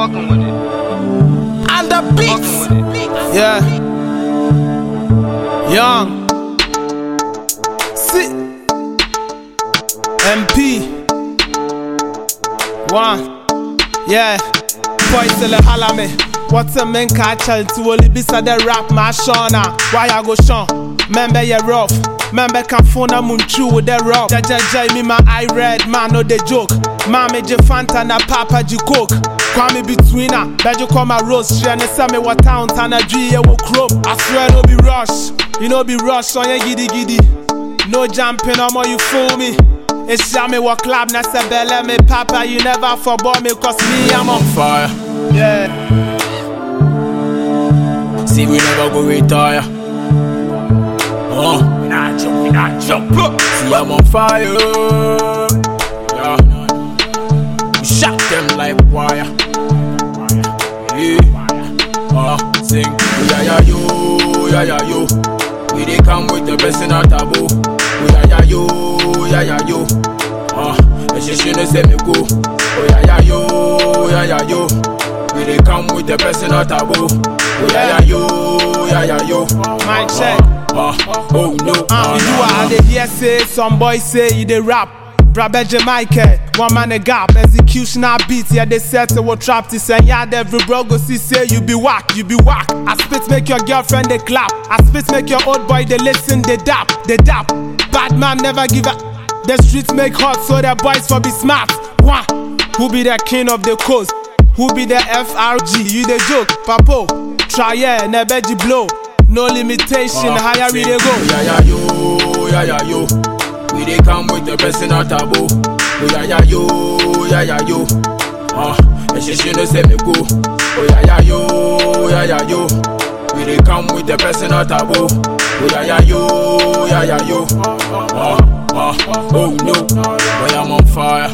fucking with it. And the beats. Yeah. Young. Si. MP. One. Yeah. Boy still a holla me. What's a man catch to only be the rap my shona. Why I go Sean? Member you rough. Member can phone a moon chew with the rock. Jaja me my eye red man no the joke. Mama je fanta na papa je coke. Kwame between her, you call my rose. She and me what town and a G yeah wo crop. I swear no be rush. You know be rush on your giddy giddy. No jumping on more you fool me. It's me what club na say belle me papa you never forbore me cause me I'm on fire. yeah. See, we never go retire. Uh, We not jump, we not jump. see, I'm on fire. Yeah. We shot them like wire. Yeah, yo. Yeah, yeah, yo. We they come with the best in our taboo. Oh, yeah, yeah, yo. Yeah, yeah, yo. Uh, and she shouldn't say me go. Oh, yeah, yeah, yo. Yeah, yeah, yo. We they come with the best in our taboo. Oh, yeah, yeah, yo. Yeah, yeah, yo. Mic check. Uh, uh, oh, no. Uh, you are the hear say some boys say you dey rap. Brabe Jamaica, one man a gap, executioner beat, yeah they set to what trap this and yeah every bro go see say you be whack, you be whack. I spit make your girlfriend they clap, I spit make your old boy they listen, they dap, they dap. Bad man never give up. The streets make hot so the boys for be smart. One, who be the king of the coast? Who be the FRG? You the joke, papo. Try yeah, never blow. No limitation, higher we they go. Yeah, yeah, yo, yeah, yeah, yo. We they come with the best in our taboo. Oh, yeah, yeah, yo, yeah, yeah, yo. Uh, and she shouldn't say me go. Oh, yeah, yeah, yo, yeah, yeah, yo. We they come with the best in our taboo. Oh, yeah, yeah, yo, yeah, yeah, yo. Uh, uh, oh, no. Boy, I'm on fire.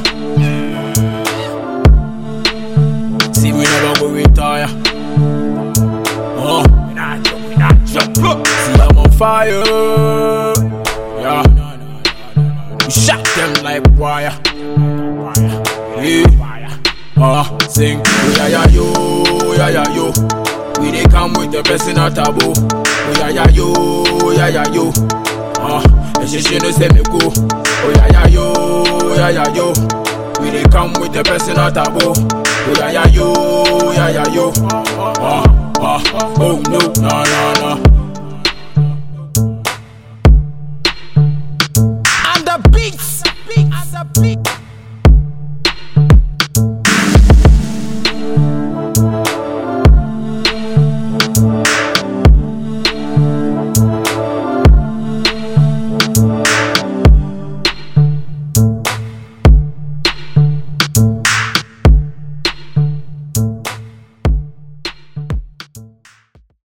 See, we never go retire. Uh, See, I'm on fire. Yeah. We shot them like wire. Yeah. Uh, sing. Yeah, yeah, yo. Yeah, yeah, yo. We they come with the best in our taboo. Yeah, yeah, yo. Yeah, yeah, yo. Uh, and she shouldn't say me go. Oh, yeah, yeah, yo. Yeah, yeah, yo. We they come with the best in our taboo. Oh, yeah, yeah, yo. Yeah, yeah, yo. Uh, uh, oh, no. No, no, no. the beats. At the beats.